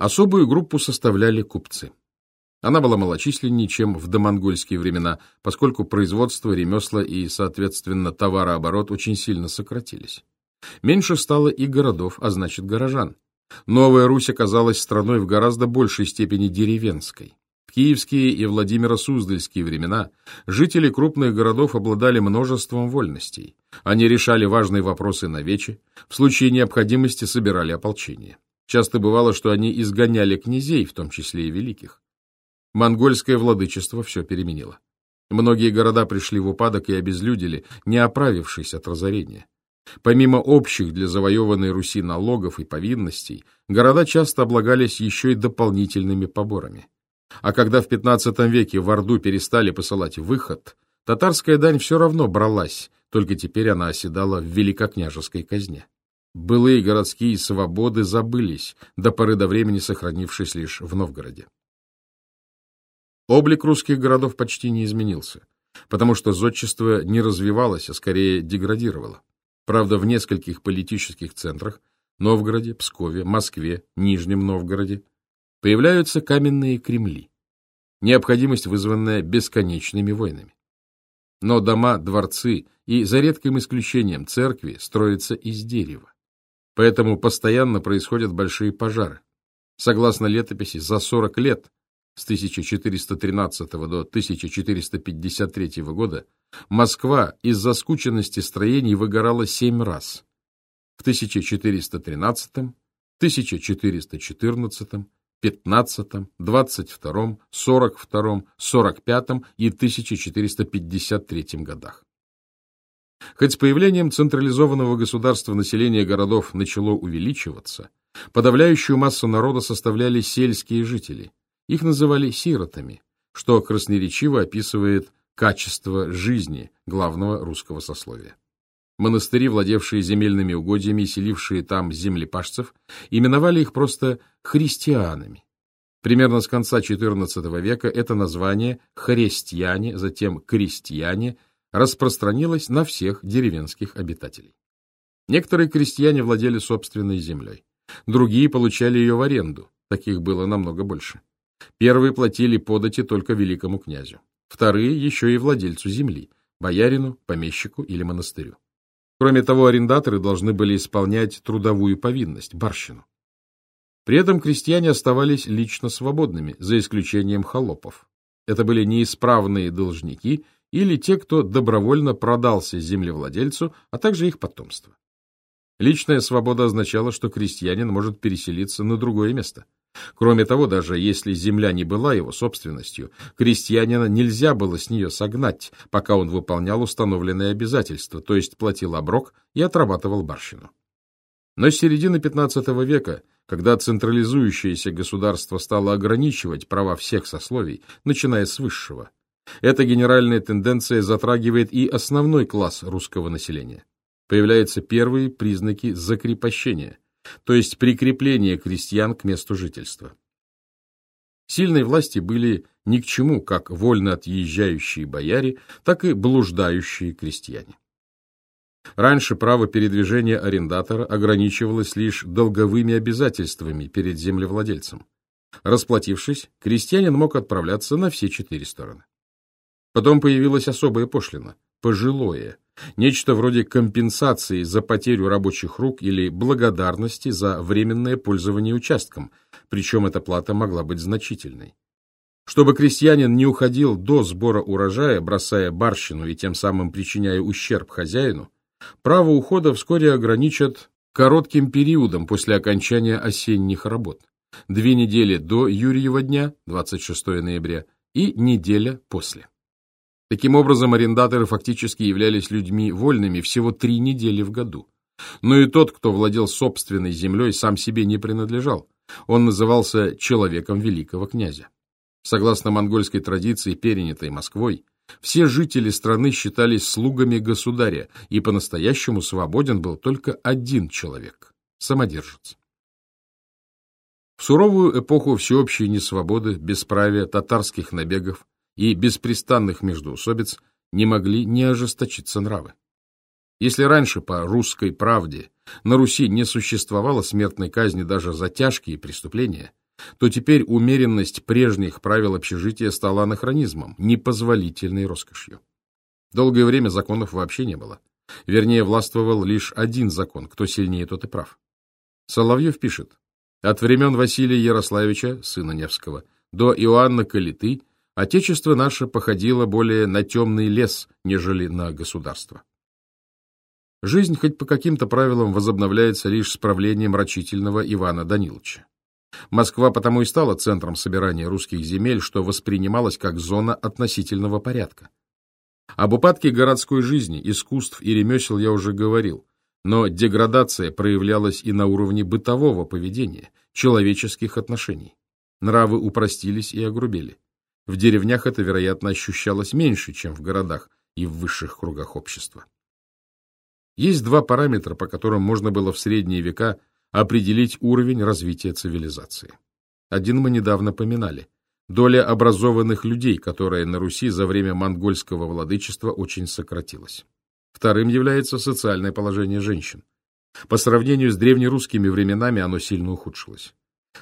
Особую группу составляли купцы. Она была малочисленнее, чем в домонгольские времена, поскольку производство, ремесла и, соответственно, товарооборот очень сильно сократились. Меньше стало и городов, а значит горожан. Новая Русь оказалась страной в гораздо большей степени деревенской. В киевские и Владимиро-Суздальские времена жители крупных городов обладали множеством вольностей. Они решали важные вопросы на вече, в случае необходимости собирали ополчение. Часто бывало, что они изгоняли князей, в том числе и великих. Монгольское владычество все переменило. Многие города пришли в упадок и обезлюдили, не оправившись от разорения. Помимо общих для завоеванной Руси налогов и повинностей, города часто облагались еще и дополнительными поборами. А когда в XV веке в Орду перестали посылать выход, татарская дань все равно бралась, только теперь она оседала в великокняжеской казне. Былые городские свободы забылись, до поры до времени сохранившись лишь в Новгороде. Облик русских городов почти не изменился, потому что зодчество не развивалось, а скорее деградировало. Правда, в нескольких политических центрах – Новгороде, Пскове, Москве, Нижнем Новгороде появляются каменные кремли. Необходимость, вызванная бесконечными войнами. Но дома, дворцы и, за редким исключением, церкви строятся из дерева. Поэтому постоянно происходят большие пожары. Согласно летописи, за 40 лет, с 1413 до 1453 года, Москва из-за скученности строений выгорала семь раз. В 1413, 1414, 15, 22, 42, 45 и 1453 годах. Хоть с появлением централизованного государства население городов начало увеличиваться, подавляющую массу народа составляли сельские жители. Их называли сиротами, что красноречиво описывает качество жизни главного русского сословия. Монастыри, владевшие земельными угодьями и селившие там землепашцев, именовали их просто христианами. Примерно с конца XIV века это название «христиане», затем «крестьяне» распространилось на всех деревенских обитателей. Некоторые крестьяне владели собственной землей, другие получали ее в аренду, таких было намного больше. Первые платили подати только великому князю, вторые еще и владельцу земли, боярину, помещику или монастырю. Кроме того, арендаторы должны были исполнять трудовую повинность, барщину. При этом крестьяне оставались лично свободными, за исключением холопов. Это были неисправные должники или те, кто добровольно продался землевладельцу, а также их потомство. Личная свобода означала, что крестьянин может переселиться на другое место – Кроме того, даже если земля не была его собственностью, крестьянина нельзя было с нее согнать, пока он выполнял установленные обязательства, то есть платил оброк и отрабатывал барщину. Но с середины XV века, когда централизующееся государство стало ограничивать права всех сословий, начиная с высшего, эта генеральная тенденция затрагивает и основной класс русского населения. Появляются первые признаки закрепощения – то есть прикрепление крестьян к месту жительства. Сильной власти были ни к чему как вольно отъезжающие бояре, так и блуждающие крестьяне. Раньше право передвижения арендатора ограничивалось лишь долговыми обязательствами перед землевладельцем. Расплатившись, крестьянин мог отправляться на все четыре стороны. Потом появилась особая пошлина – пожилое, Нечто вроде компенсации за потерю рабочих рук или благодарности за временное пользование участком, причем эта плата могла быть значительной. Чтобы крестьянин не уходил до сбора урожая, бросая барщину и тем самым причиняя ущерб хозяину, право ухода вскоре ограничат коротким периодом после окончания осенних работ. Две недели до Юрьева дня, 26 ноября, и неделя после. Таким образом, арендаторы фактически являлись людьми вольными всего три недели в году. Но и тот, кто владел собственной землей, сам себе не принадлежал. Он назывался человеком великого князя. Согласно монгольской традиции, перенятой Москвой, все жители страны считались слугами государя, и по-настоящему свободен был только один человек – самодержец. В суровую эпоху всеобщей несвободы, бесправия, татарских набегов, и беспрестанных междоусобиц не могли не ожесточиться нравы. Если раньше по русской правде на Руси не существовало смертной казни даже за тяжкие преступления, то теперь умеренность прежних правил общежития стала анахронизмом, непозволительной роскошью. Долгое время законов вообще не было. Вернее, властвовал лишь один закон, кто сильнее, тот и прав. Соловьев пишет, от времен Василия Ярославича, сына Невского, до Иоанна Калиты Отечество наше походило более на темный лес, нежели на государство. Жизнь хоть по каким-то правилам возобновляется лишь с правлением рачительного Ивана Даниловича. Москва потому и стала центром собирания русских земель, что воспринималась как зона относительного порядка. Об упадке городской жизни, искусств и ремесел я уже говорил, но деградация проявлялась и на уровне бытового поведения, человеческих отношений. Нравы упростились и огрубели. В деревнях это, вероятно, ощущалось меньше, чем в городах и в высших кругах общества. Есть два параметра, по которым можно было в средние века определить уровень развития цивилизации. Один мы недавно поминали. Доля образованных людей, которая на Руси за время монгольского владычества очень сократилась. Вторым является социальное положение женщин. По сравнению с древнерусскими временами оно сильно ухудшилось.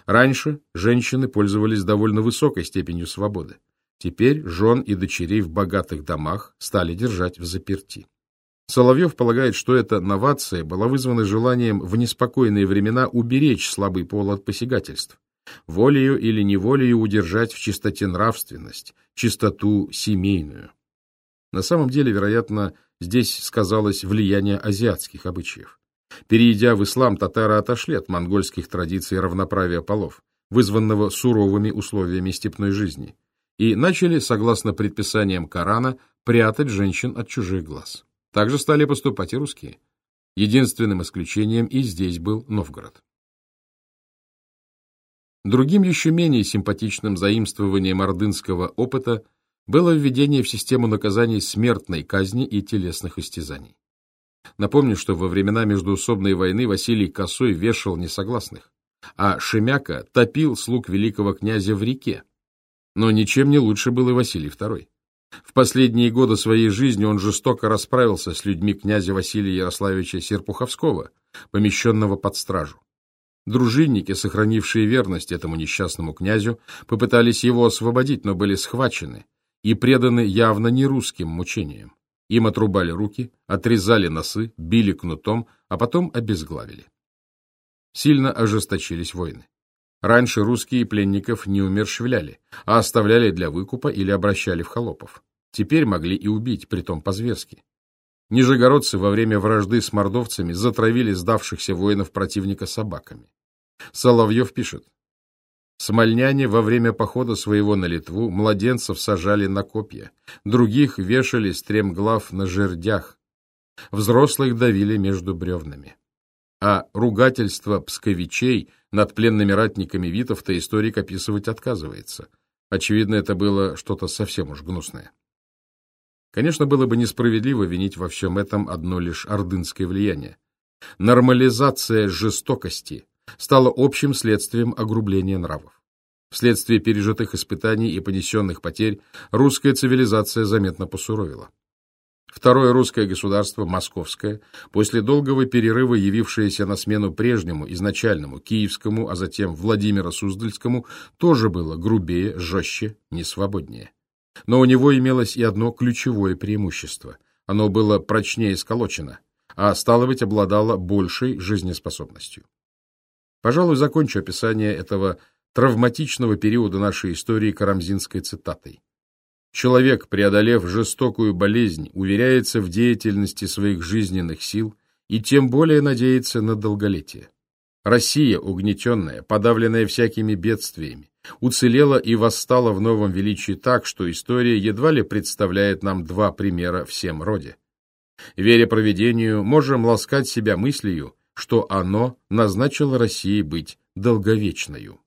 Раньше женщины пользовались довольно высокой степенью свободы. Теперь жен и дочерей в богатых домах стали держать в заперти. Соловьев полагает, что эта новация была вызвана желанием в неспокойные времена уберечь слабый пол от посягательств, волею или неволею удержать в чистоте нравственность, чистоту семейную. На самом деле, вероятно, здесь сказалось влияние азиатских обычаев. Перейдя в ислам, татары отошли от монгольских традиций равноправия полов, вызванного суровыми условиями степной жизни, и начали, согласно предписаниям Корана, прятать женщин от чужих глаз. Также стали поступать и русские. Единственным исключением и здесь был Новгород. Другим еще менее симпатичным заимствованием ордынского опыта было введение в систему наказаний смертной казни и телесных истязаний. Напомню, что во времена междуусобной войны Василий Косой вешал несогласных, а Шемяка топил слуг великого князя в реке. Но ничем не лучше был и Василий II. В последние годы своей жизни он жестоко расправился с людьми князя Василия Ярославича Серпуховского, помещенного под стражу. Дружинники, сохранившие верность этому несчастному князю, попытались его освободить, но были схвачены и преданы явно не русским мучениям. Им отрубали руки, отрезали носы, били кнутом, а потом обезглавили. Сильно ожесточились войны. Раньше русские пленников не умерщвляли, а оставляли для выкупа или обращали в холопов. Теперь могли и убить, притом по-зверски. Нижегородцы во время вражды с мордовцами затравили сдавшихся воинов противника собаками. Соловьев пишет, Смольняне во время похода своего на Литву младенцев сажали на копья, других вешали стремглав на жердях, взрослых давили между бревнами. А ругательство псковичей над пленными ратниками Витовта историк описывать отказывается. Очевидно, это было что-то совсем уж гнусное. Конечно, было бы несправедливо винить во всем этом одно лишь ордынское влияние. Нормализация жестокости стало общим следствием огрубления нравов. Вследствие пережитых испытаний и понесенных потерь русская цивилизация заметно посуровила. Второе русское государство, Московское, после долгого перерыва явившееся на смену прежнему, изначальному, Киевскому, а затем Владимиро-Суздальскому, тоже было грубее, жестче, несвободнее. Но у него имелось и одно ключевое преимущество. Оно было прочнее сколочено, а, стало быть, обладало большей жизнеспособностью. Пожалуй, закончу описание этого травматичного периода нашей истории карамзинской цитатой. Человек, преодолев жестокую болезнь, уверяется в деятельности своих жизненных сил и тем более надеется на долголетие. Россия, угнетенная, подавленная всякими бедствиями, уцелела и восстала в новом величии так, что история едва ли представляет нам два примера всем роде. Веря проведению, можем ласкать себя мыслью, что оно назначило России быть долговечною.